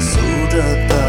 诉着的。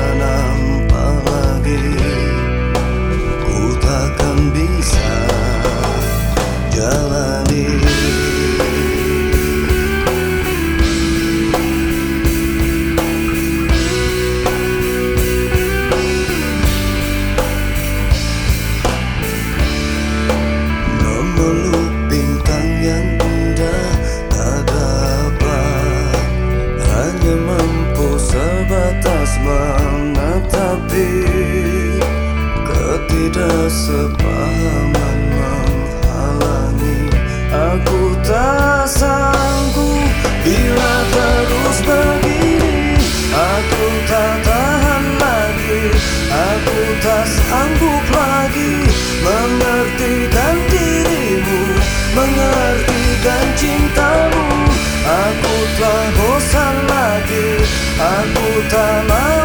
kesepahaman menghalangi. Aku tak sanggup bila terus begini. Aku tak tahan lagi. Aku tak sanggup lagi mengerti dan dirimu mengerti dan cintamu. Aku telah bosan lagi. Aku tak mau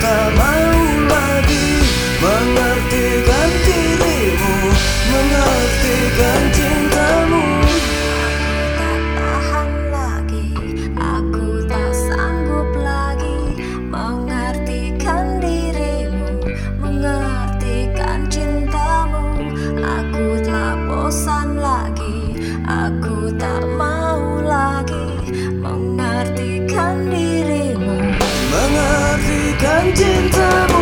tak mau lagi Mengertikan dirimu Mengertikan cintamu tak tahan lagi, aku tak sanggup lagi mengertikan dirimu, mengertikan cintamu. Aku telah bosan lagi, aku tak mau. 曾经这么